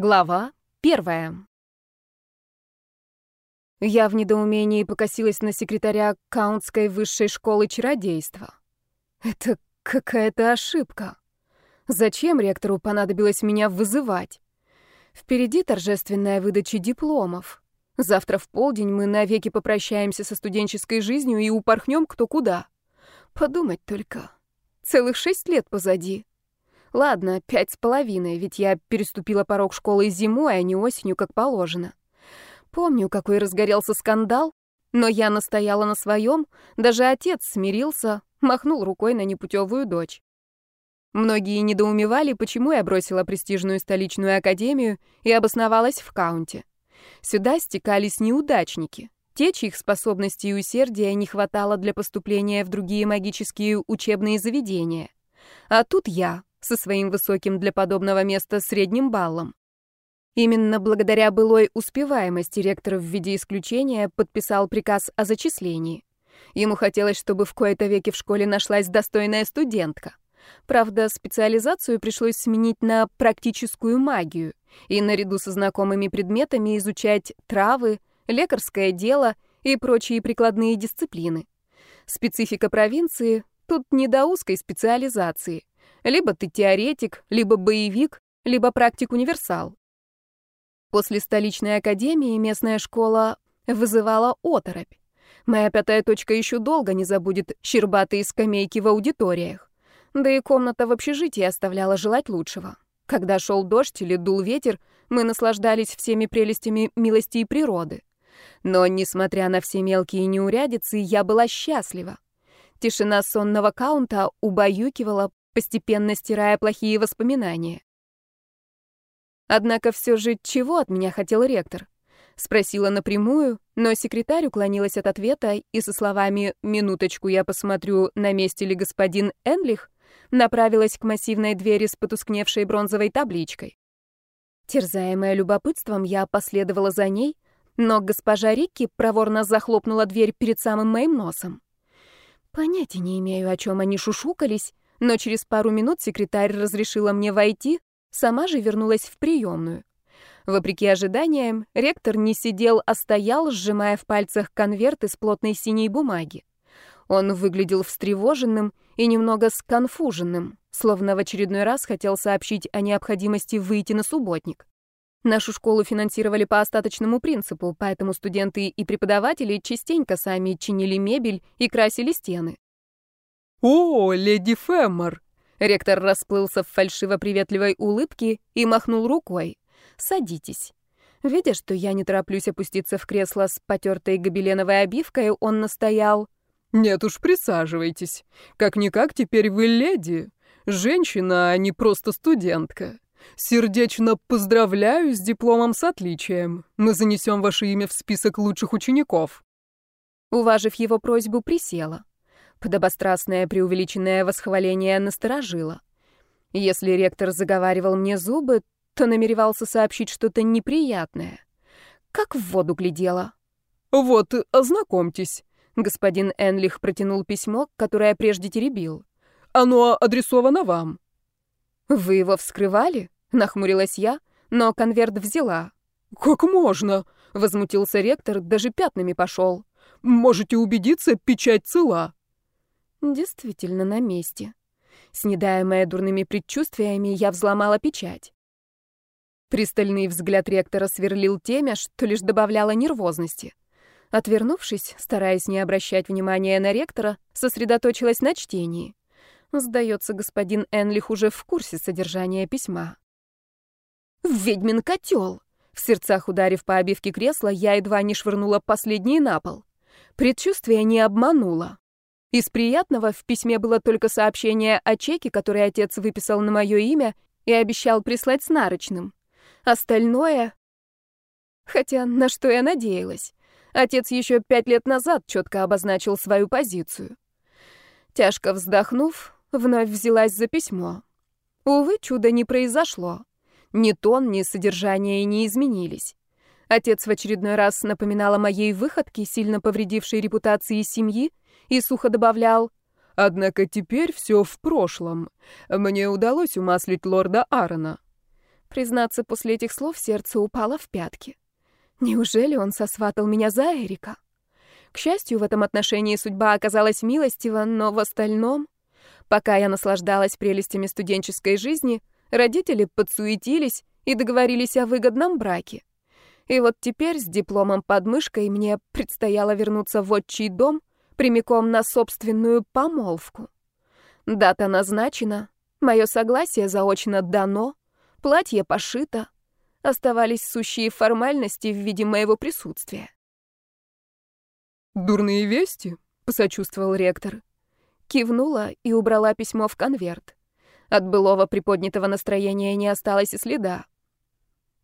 Глава первая. Я в недоумении покосилась на секретаря Каунтской высшей школы чародейства. Это какая-то ошибка. Зачем ректору понадобилось меня вызывать? Впереди торжественная выдача дипломов. Завтра в полдень мы навеки попрощаемся со студенческой жизнью и упорхнем кто куда. Подумать только. Целых шесть лет позади. Ладно, пять с половиной, ведь я переступила порог школы зимой, а не осенью, как положено. Помню, какой разгорелся скандал, но я настояла на своем, даже отец смирился, махнул рукой на непутевую дочь. Многие недоумевали, почему я бросила престижную столичную академию и обосновалась в Каунте. Сюда стекались неудачники, те, чьих способностей и усердия не хватало для поступления в другие магические учебные заведения. А тут я, со своим высоким для подобного места средним баллом. Именно благодаря былой успеваемости ректор в виде исключения подписал приказ о зачислении. Ему хотелось, чтобы в кои-то веки в школе нашлась достойная студентка. Правда, специализацию пришлось сменить на практическую магию и наряду со знакомыми предметами изучать травы, лекарское дело и прочие прикладные дисциплины. Специфика провинции тут не до узкой специализации. Либо ты теоретик, либо боевик, либо практик-универсал. После столичной академии местная школа вызывала оторопь. Моя пятая точка еще долго не забудет щербатые скамейки в аудиториях. Да и комната в общежитии оставляла желать лучшего. Когда шел дождь или дул ветер, мы наслаждались всеми прелестями милости и природы. Но, несмотря на все мелкие неурядицы, я была счастлива. Тишина сонного каунта убаюкивала, постепенно стирая плохие воспоминания. Однако все же чего от меня хотел ректор? Спросила напрямую, но секретарь уклонилась от ответа и со словами «минуточку, я посмотрю, на месте ли господин Энлих» направилась к массивной двери с потускневшей бронзовой табличкой. Терзаемая любопытством, я последовала за ней, но госпожа Рикки проворно захлопнула дверь перед самым моим носом. Понятия не имею, о чем они шушукались, но через пару минут секретарь разрешила мне войти, сама же вернулась в приемную. Вопреки ожиданиям, ректор не сидел, а стоял, сжимая в пальцах конверт из плотной синей бумаги. Он выглядел встревоженным и немного сконфуженным, словно в очередной раз хотел сообщить о необходимости выйти на субботник. Нашу школу финансировали по остаточному принципу, поэтому студенты и преподаватели частенько сами чинили мебель и красили стены. «О, леди Фэммор!» Ректор расплылся в фальшиво-приветливой улыбке и махнул рукой. «Садитесь». Видя, что я не тороплюсь опуститься в кресло с потертой гобеленовой обивкой, он настоял. «Нет уж, присаживайтесь. Как-никак теперь вы леди. Женщина, а не просто студентка. Сердечно поздравляю с дипломом с отличием. Мы занесем ваше имя в список лучших учеников». Уважив его просьбу, присела. Подобострастное преувеличенное восхваление насторожило. Если ректор заговаривал мне зубы, то намеревался сообщить что-то неприятное. Как в воду глядела. «Вот, ознакомьтесь». Господин Энлих протянул письмо, которое прежде теребил. «Оно адресовано вам». «Вы его вскрывали?» — нахмурилась я, но конверт взяла. «Как можно?» — возмутился ректор, даже пятнами пошел. «Можете убедиться, печать цела». Действительно на месте. Снедаемая дурными предчувствиями, я взломала печать. Пристальный взгляд ректора сверлил темя, что лишь добавляло нервозности. Отвернувшись, стараясь не обращать внимания на ректора, сосредоточилась на чтении. Сдается, господин Энлих уже в курсе содержания письма. «Ведьмин котел!» В сердцах ударив по обивке кресла, я едва не швырнула последний на пол. Предчувствие не обмануло. Из приятного в письме было только сообщение о чеке, который отец выписал на мое имя и обещал прислать с нарочным. Остальное... Хотя на что я надеялась? Отец еще пять лет назад четко обозначил свою позицию. Тяжко вздохнув, вновь взялась за письмо. Увы, чуда не произошло. Ни тон, ни содержание не изменились. Отец в очередной раз напоминал о моей выходке, сильно повредившей репутации семьи, и сухо добавлял «Однако теперь все в прошлом. Мне удалось умаслить лорда Аарона». Признаться, после этих слов сердце упало в пятки. Неужели он сосватал меня за Эрика? К счастью, в этом отношении судьба оказалась милостива, но в остальном... Пока я наслаждалась прелестями студенческой жизни, родители подсуетились и договорились о выгодном браке. И вот теперь с дипломом под мышкой мне предстояло вернуться в отчий дом прямиком на собственную помолвку. Дата назначена, мое согласие заочно дано, платье пошито, оставались сущие формальности в виде моего присутствия. «Дурные вести?» — посочувствовал ректор. Кивнула и убрала письмо в конверт. От былого приподнятого настроения не осталось и следа.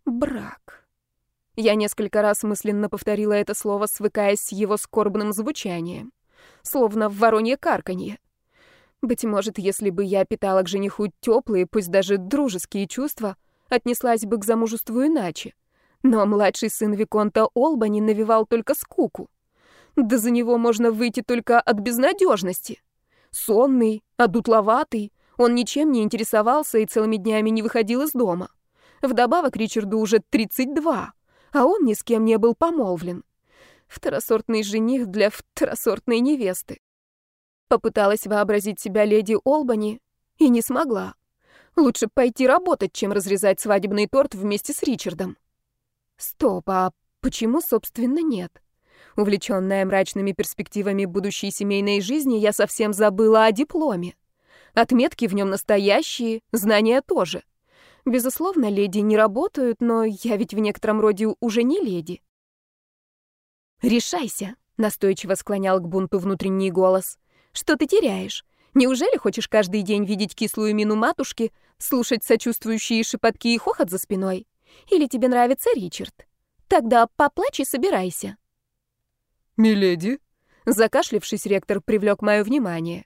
Брак. Я несколько раз мысленно повторила это слово, свыкаясь с его скорбным звучанием. Словно в воронье карканье. Быть может, если бы я питала к жениху теплые, пусть даже дружеские чувства, отнеслась бы к замужеству иначе. Но младший сын Виконта Олбани навевал только скуку. Да за него можно выйти только от безнадежности. Сонный, одутловатый, он ничем не интересовался и целыми днями не выходил из дома. Вдобавок Ричарду уже 32, а он ни с кем не был помолвлен. Второсортный жених для второсортной невесты. Попыталась вообразить себя леди Олбани и не смогла. Лучше пойти работать, чем разрезать свадебный торт вместе с Ричардом. Стоп, а почему, собственно, нет? Увлечённая мрачными перспективами будущей семейной жизни, я совсем забыла о дипломе. Отметки в нем настоящие, знания тоже. Безусловно, леди не работают, но я ведь в некотором роде уже не леди. «Решайся», — настойчиво склонял к бунту внутренний голос. «Что ты теряешь? Неужели хочешь каждый день видеть кислую мину матушки, слушать сочувствующие шепотки и хохот за спиной? Или тебе нравится Ричард? Тогда поплачь и собирайся». «Миледи?» Закашлившись, ректор привлек мое внимание.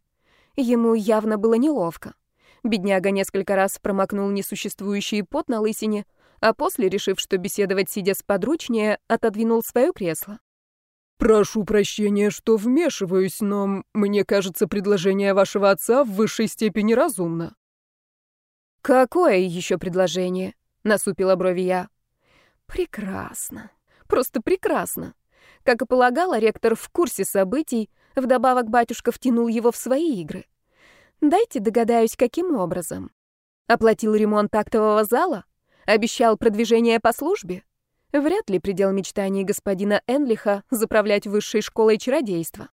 Ему явно было неловко. Бедняга несколько раз промокнул несуществующий пот на лысине, а после, решив, что беседовать сидя сподручнее, отодвинул свое кресло. «Прошу прощения, что вмешиваюсь, но мне кажется, предложение вашего отца в высшей степени разумно». «Какое еще предложение?» — насупила брови я. «Прекрасно. Просто прекрасно. Как и полагала, ректор в курсе событий, вдобавок батюшка втянул его в свои игры. Дайте догадаюсь, каким образом. Оплатил ремонт актового зала? Обещал продвижение по службе? Вряд ли предел мечтаний господина Энлиха заправлять высшей школой чародейства.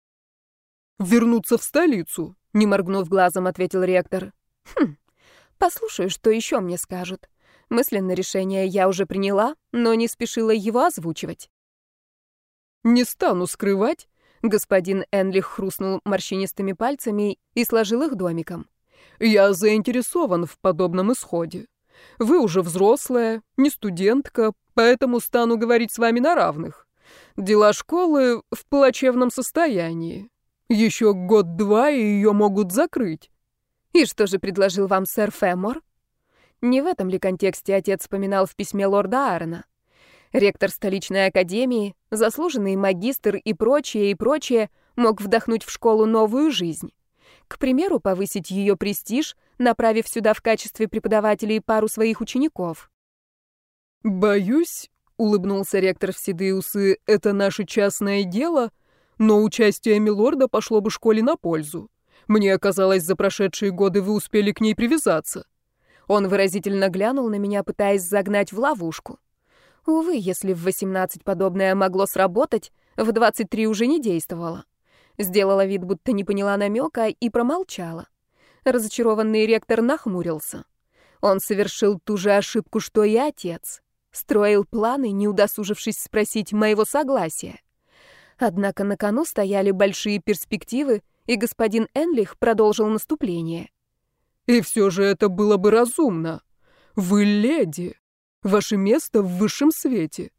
«Вернуться в столицу», — не моргнув глазом, ответил ректор. «Хм, послушаю, что еще мне скажут. Мысленное решение я уже приняла, но не спешила его озвучивать. «Не стану скрывать», — господин Энлих хрустнул морщинистыми пальцами и сложил их домиком. «Я заинтересован в подобном исходе. Вы уже взрослая, не студентка, поэтому стану говорить с вами на равных. Дела школы в плачевном состоянии. Еще год-два, и ее могут закрыть». «И что же предложил вам сэр Фэмор?» Не в этом ли контексте отец вспоминал в письме лорда Аарона? Ректор столичной академии, заслуженный магистр и прочее, и прочее мог вдохнуть в школу новую жизнь. К примеру, повысить ее престиж, направив сюда в качестве преподавателей пару своих учеников. «Боюсь», — улыбнулся ректор в седые усы, — «это наше частное дело, но участие Милорда пошло бы школе на пользу. Мне казалось, за прошедшие годы вы успели к ней привязаться». Он выразительно глянул на меня, пытаясь загнать в ловушку. Увы, если в 18 подобное могло сработать, в 23 уже не действовало. Сделала вид, будто не поняла намека и промолчала. Разочарованный ректор нахмурился. Он совершил ту же ошибку, что и отец. Строил планы, не удосужившись спросить моего согласия. Однако на кону стояли большие перспективы, и господин Энлих продолжил наступление. «И все же это было бы разумно. Вы леди. Ваше место в высшем свете.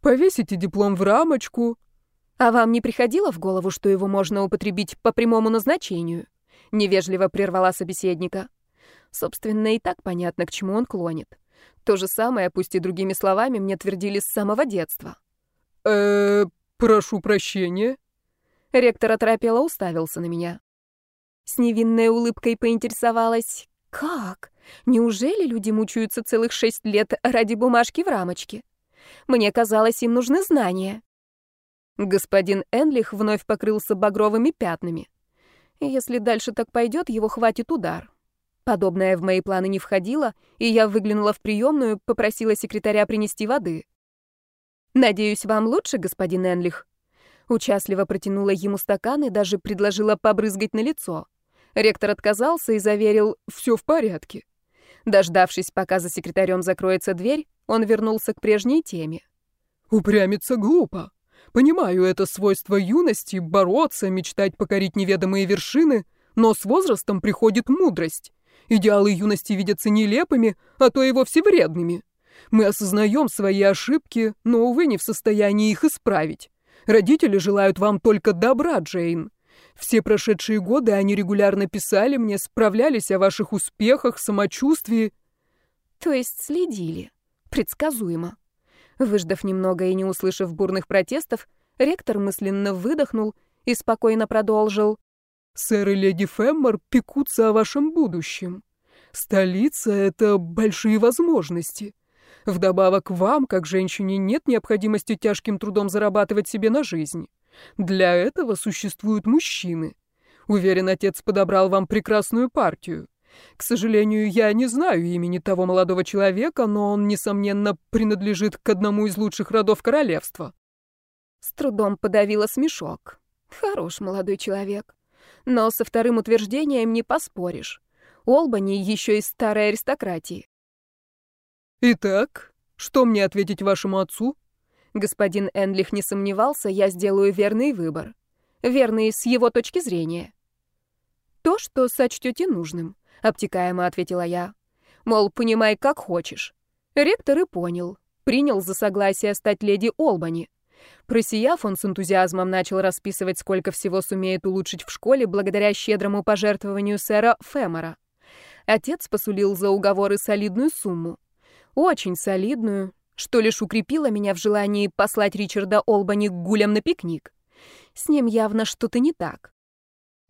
Повесите диплом в рамочку. А вам не приходило в голову, что его можно употребить по прямому назначению? Невежливо прервала собеседника. Собственно, и так понятно, к чему он клонит. То же самое, пусть и другими словами, мне твердили с самого детства. э прошу прощения». Ректор оторопело уставился на меня. С невинной улыбкой поинтересовалась. «Как? Неужели люди мучаются целых шесть лет ради бумажки в рамочке? Мне казалось, им нужны знания. Господин Энлих вновь покрылся багровыми пятнами. Если дальше так пойдет, его хватит удар. Подобное в мои планы не входило, и я выглянула в приемную, попросила секретаря принести воды. «Надеюсь, вам лучше, господин Энлих?» Участливо протянула ему стакан и даже предложила побрызгать на лицо. Ректор отказался и заверил «все в порядке». Дождавшись, пока за секретарем закроется дверь, он вернулся к прежней теме. «Упрямиться глупо. Понимаю, это свойство юности — бороться, мечтать покорить неведомые вершины, но с возрастом приходит мудрость. Идеалы юности видятся нелепыми, а то и вовсе вредными. Мы осознаем свои ошибки, но, увы, не в состоянии их исправить. Родители желают вам только добра, Джейн. Все прошедшие годы они регулярно писали мне, справлялись о ваших успехах, самочувствии. То есть следили. Предсказуемо. Выждав немного и не услышав бурных протестов, ректор мысленно выдохнул и спокойно продолжил. «Сэр и леди Феммор пекутся о вашем будущем. Столица — это большие возможности. Вдобавок вам, как женщине, нет необходимости тяжким трудом зарабатывать себе на жизнь. Для этого существуют мужчины. Уверен, отец подобрал вам прекрасную партию. К сожалению, я не знаю имени того молодого человека, но он, несомненно, принадлежит к одному из лучших родов королевства. С трудом подавила смешок. Хорош молодой человек. Но со вторым утверждением не поспоришь. Олбани еще из старой аристократии. Итак, что мне ответить вашему отцу? Господин Энлих не сомневался, я сделаю верный выбор. Верный с его точки зрения. То, что сочтете нужным, обтекаемо ответила я. Мол, понимай, как хочешь. Ректор и понял. Принял за согласие стать леди Олбани. Просияв, он с энтузиазмом начал расписывать, сколько всего сумеет улучшить в школе благодаря щедрому пожертвованию сэра Фемора. Отец посулил за уговоры солидную сумму. Очень солидную, что лишь укрепило меня в желании послать Ричарда Олбани к гулям на пикник. С ним явно что-то не так.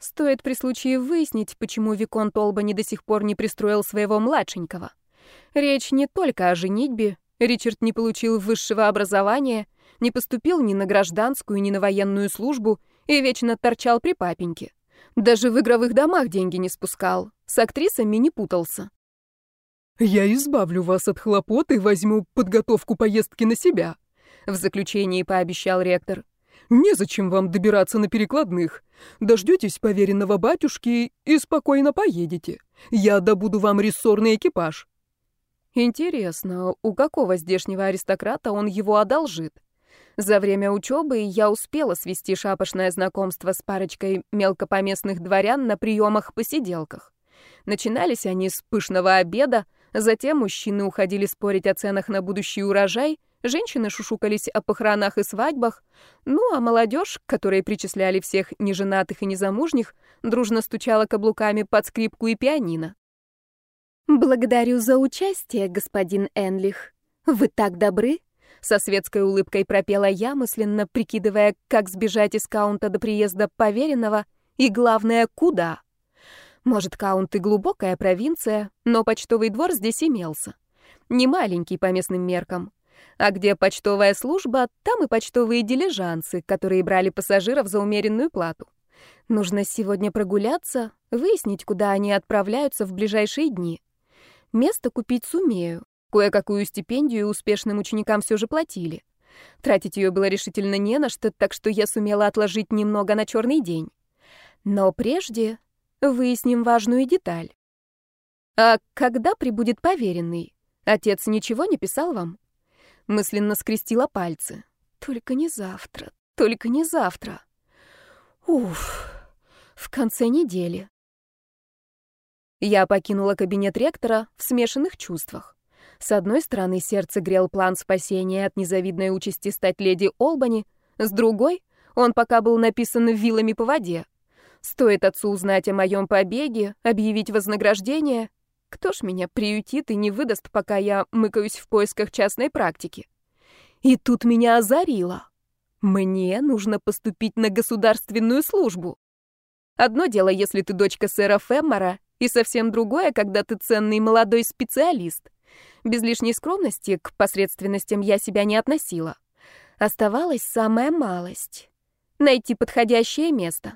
Стоит при случае выяснить, почему Виконт Олбани до сих пор не пристроил своего младшенького. Речь не только о женитьбе. Ричард не получил высшего образования, не поступил ни на гражданскую, ни на военную службу и вечно торчал при папеньке. Даже в игровых домах деньги не спускал, с актрисами не путался. «Я избавлю вас от хлопот и возьму подготовку поездки на себя», — в заключении пообещал ректор. «Незачем вам добираться на перекладных. Дождетесь поверенного батюшки и спокойно поедете. Я добуду вам рессорный экипаж». Интересно, у какого здешнего аристократа он его одолжит? За время учебы я успела свести шапошное знакомство с парочкой мелкопоместных дворян на приемах-посиделках. Начинались они с пышного обеда, Затем мужчины уходили спорить о ценах на будущий урожай, женщины шушукались о похоронах и свадьбах, ну а молодежь, которой причисляли всех неженатых и незамужних, дружно стучала каблуками под скрипку и пианино. «Благодарю за участие, господин Энлих. Вы так добры!» Со светской улыбкой пропела я, мысленно прикидывая, как сбежать из каунта до приезда поверенного и, главное, куда. Может, Каунт и глубокая провинция, но почтовый двор здесь имелся. Не маленький по местным меркам. А где почтовая служба, там и почтовые дилижансы, которые брали пассажиров за умеренную плату. Нужно сегодня прогуляться, выяснить, куда они отправляются в ближайшие дни. Место купить сумею. Кое-какую стипендию успешным ученикам все же платили. Тратить ее было решительно не на что, так что я сумела отложить немного на черный день. Но прежде Выясним важную деталь. А когда прибудет поверенный? Отец ничего не писал вам? Мысленно скрестила пальцы. Только не завтра, только не завтра. Уф, в конце недели. Я покинула кабинет ректора в смешанных чувствах. С одной стороны, сердце грел план спасения от незавидной участи стать леди Олбани, с другой, он пока был написан вилами по воде. Стоит отцу узнать о моем побеге, объявить вознаграждение. Кто ж меня приютит и не выдаст, пока я мыкаюсь в поисках частной практики? И тут меня озарило. Мне нужно поступить на государственную службу. Одно дело, если ты дочка сэра Феммора, и совсем другое, когда ты ценный молодой специалист. Без лишней скромности к посредственностям я себя не относила. Оставалась самая малость — найти подходящее место.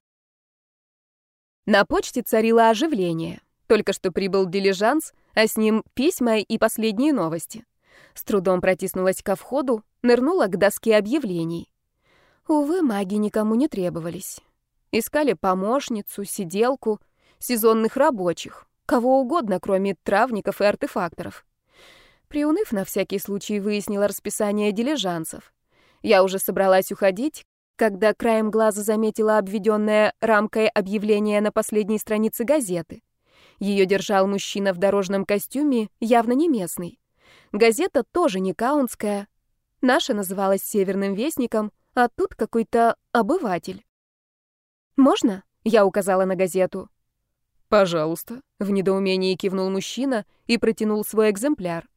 На почте царило оживление. Только что прибыл дилижанс, а с ним письма и последние новости. С трудом протиснулась ко входу, нырнула к доске объявлений. Увы, маги никому не требовались. Искали помощницу, сиделку, сезонных рабочих, кого угодно, кроме травников и артефакторов. Приуныв, на всякий случай выяснила расписание дилижансов. Я уже собралась уходить, когда краем глаза заметила обведенное рамкой объявление на последней странице газеты. Ее держал мужчина в дорожном костюме, явно не местный. Газета тоже не каунская. Наша называлась «Северным вестником», а тут какой-то обыватель. «Можно?» — я указала на газету. «Пожалуйста», — в недоумении кивнул мужчина и протянул свой экземпляр.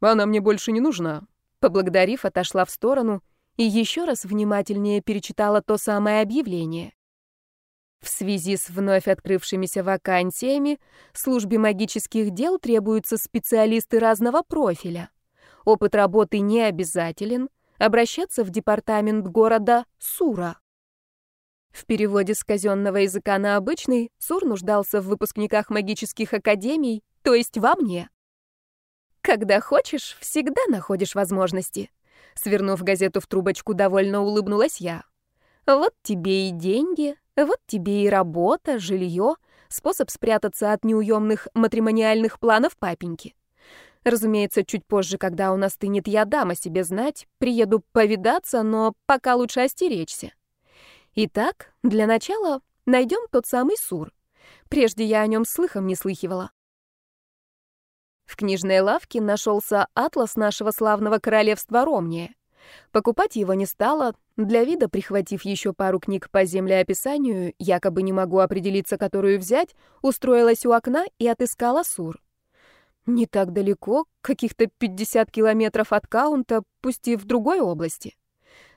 «Она мне больше не нужна». Поблагодарив, отошла в сторону и еще раз внимательнее перечитала то самое объявление. В связи с вновь открывшимися вакансиями службе магических дел требуются специалисты разного профиля. Опыт работы не обязателен. Обращаться в департамент города Сура. В переводе с казенного языка на обычный Сур нуждался в выпускниках магических академий, то есть во мне. Когда хочешь, всегда находишь возможности. Свернув газету в трубочку, довольно улыбнулась я. Вот тебе и деньги, вот тебе и работа, жилье, способ спрятаться от неуемных матримониальных планов папеньки. Разумеется, чуть позже, когда у нас тынет, я дам о себе знать, приеду повидаться, но пока лучше остеречься. Итак, для начала найдем тот самый Сур. Прежде я о нем слыхом не слыхивала. В книжной лавке нашелся атлас нашего славного королевства Ромния. Покупать его не стала, для вида прихватив еще пару книг по землеописанию, якобы не могу определиться, которую взять, устроилась у окна и отыскала Сур. Не так далеко, каких-то 50 километров от Каунта, пусть и в другой области.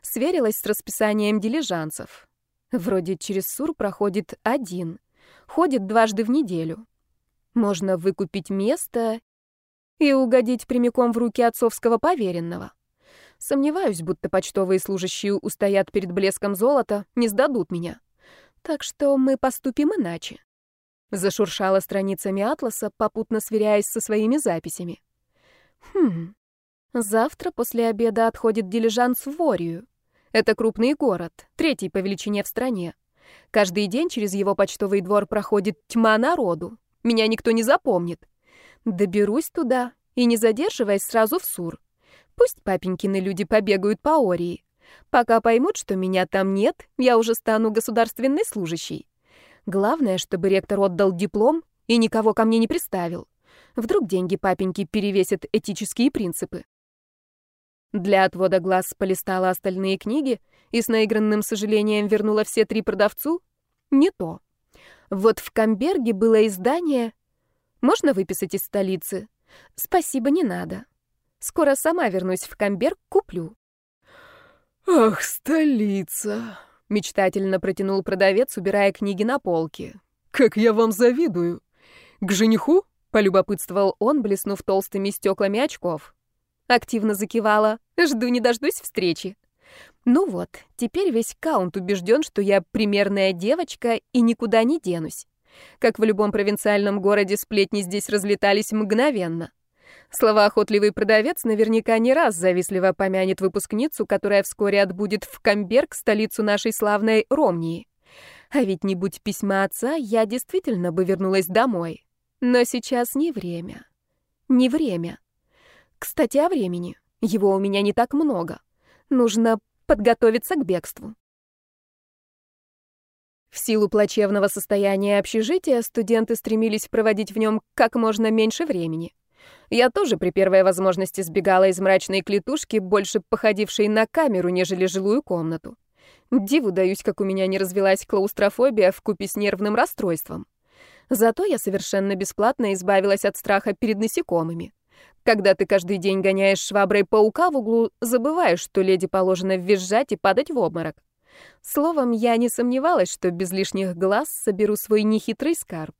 Сверилась с расписанием дилижансов. Вроде через Сур проходит один, ходит дважды в неделю. Можно выкупить место и угодить прямиком в руки отцовского поверенного. Сомневаюсь, будто почтовые служащие устоят перед блеском золота, не сдадут меня. Так что мы поступим иначе. Зашуршала страницами атласа, попутно сверяясь со своими записями. Хм. Завтра после обеда отходит дилижанс в Ворию. Это крупный город, третий по величине в стране. Каждый день через его почтовый двор проходит тьма народу. Меня никто не запомнит. Доберусь туда и, не задерживаясь, сразу в Сур. Пусть папенькины люди побегают по Ории. Пока поймут, что меня там нет, я уже стану государственной служащей. Главное, чтобы ректор отдал диплом и никого ко мне не приставил. Вдруг деньги папеньки перевесят этические принципы. Для отвода глаз полистала остальные книги и с наигранным сожалением вернула все три продавцу. Не то. Вот в Камберге было издание можно выписать из столицы? Спасибо, не надо. Скоро сама вернусь в Камберг, куплю. Ах, столица, мечтательно протянул продавец, убирая книги на полке. Как я вам завидую. К жениху? полюбопытствовал он, блеснув толстыми стеклами очков. Активно закивала. Жду не дождусь встречи. Ну вот, теперь весь каунт убежден, что я примерная девочка и никуда не денусь. Как в любом провинциальном городе, сплетни здесь разлетались мгновенно. Словоохотливый продавец наверняка не раз завистливо помянет выпускницу, которая вскоре отбудет в Камберг, столицу нашей славной Ромнии. А ведь не будь письма отца, я действительно бы вернулась домой. Но сейчас не время. Не время. Кстати, о времени. Его у меня не так много. Нужно подготовиться к бегству. В силу плачевного состояния общежития студенты стремились проводить в нем как можно меньше времени. Я тоже при первой возможности сбегала из мрачной клетушки, больше походившей на камеру, нежели жилую комнату. Диву даюсь, как у меня не развелась клаустрофобия вкупе с нервным расстройством. Зато я совершенно бесплатно избавилась от страха перед насекомыми. Когда ты каждый день гоняешь шваброй паука в углу, забываешь, что леди положено визжать и падать в обморок. Словом, я не сомневалась, что без лишних глаз соберу свой нехитрый скарб.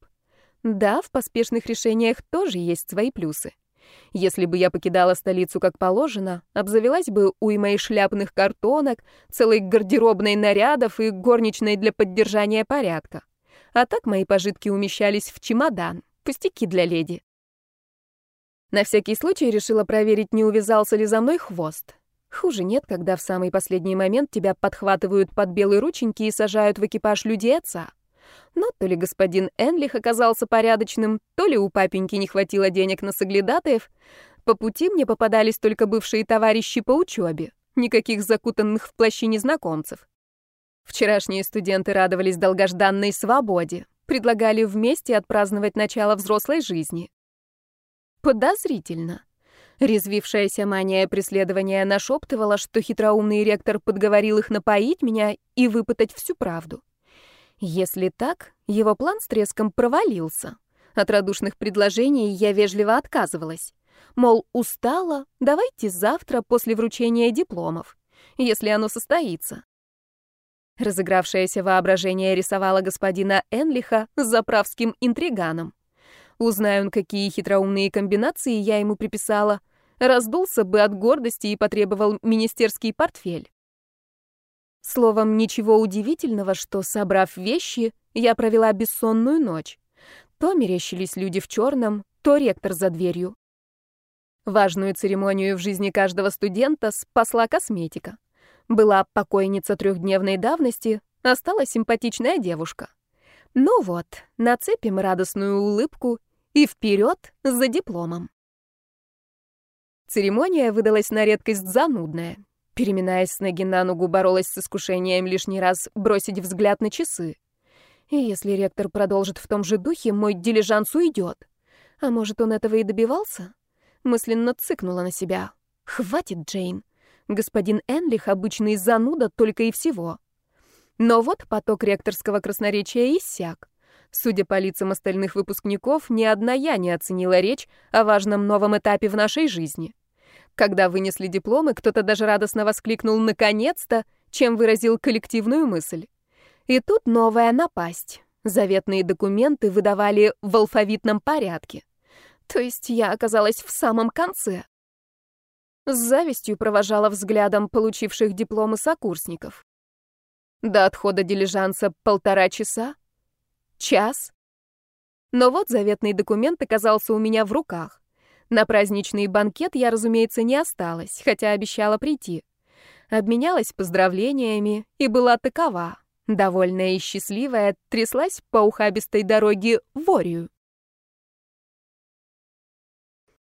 Да, в поспешных решениях тоже есть свои плюсы. Если бы я покидала столицу как положено, обзавелась бы уймой шляпных картонок, целой гардеробной нарядов и горничной для поддержания порядка. А так мои пожитки умещались в чемодан, пустяки для леди. На всякий случай решила проверить, не увязался ли за мной хвост. Хуже нет, когда в самый последний момент тебя подхватывают под белые рученьки и сажают в экипаж людей отца. Но то ли господин Энлих оказался порядочным, то ли у папеньки не хватило денег на соглядатаев. По пути мне попадались только бывшие товарищи по учебе, никаких закутанных в плащи незнакомцев. Вчерашние студенты радовались долгожданной свободе, предлагали вместе отпраздновать начало взрослой жизни. Подозрительно. Резвившаяся мания преследования нашептывала, что хитроумный ректор подговорил их напоить меня и выпытать всю правду. Если так, его план с треском провалился. От радушных предложений я вежливо отказывалась. Мол, устала, давайте завтра после вручения дипломов, если оно состоится. Разыгравшееся воображение рисовало господина Энлиха заправским интриганом. Узнаю какие хитроумные комбинации я ему приписала, раздулся бы от гордости и потребовал министерский портфель. Словом, ничего удивительного, что, собрав вещи, я провела бессонную ночь. То мерещились люди в черном, то ректор за дверью. Важную церемонию в жизни каждого студента спасла косметика. Была покойница трехдневной давности, осталась симпатичная девушка. Ну вот, нацепим радостную улыбку и вперед за дипломом. Церемония выдалась на редкость занудная. Переминаясь с ноги на ногу, боролась с искушением лишний раз бросить взгляд на часы. И если ректор продолжит в том же духе, мой дилижанс уйдет. А может, он этого и добивался? Мысленно цыкнула на себя. Хватит, Джейн. Господин Энлих обычный зануда только и всего. Но вот поток ректорского красноречия иссяк. Судя по лицам остальных выпускников, ни одна я не оценила речь о важном новом этапе в нашей жизни. Когда вынесли дипломы, кто-то даже радостно воскликнул «наконец-то», чем выразил коллективную мысль. И тут новая напасть. Заветные документы выдавали в алфавитном порядке. То есть я оказалась в самом конце. С завистью провожала взглядом получивших дипломы сокурсников. До отхода дилижанса полтора часа? Час? Но вот заветный документ оказался у меня в руках. На праздничный банкет я, разумеется, не осталась, хотя обещала прийти. Обменялась поздравлениями и была такова. Довольная и счастливая, тряслась по ухабистой дороге в Орию.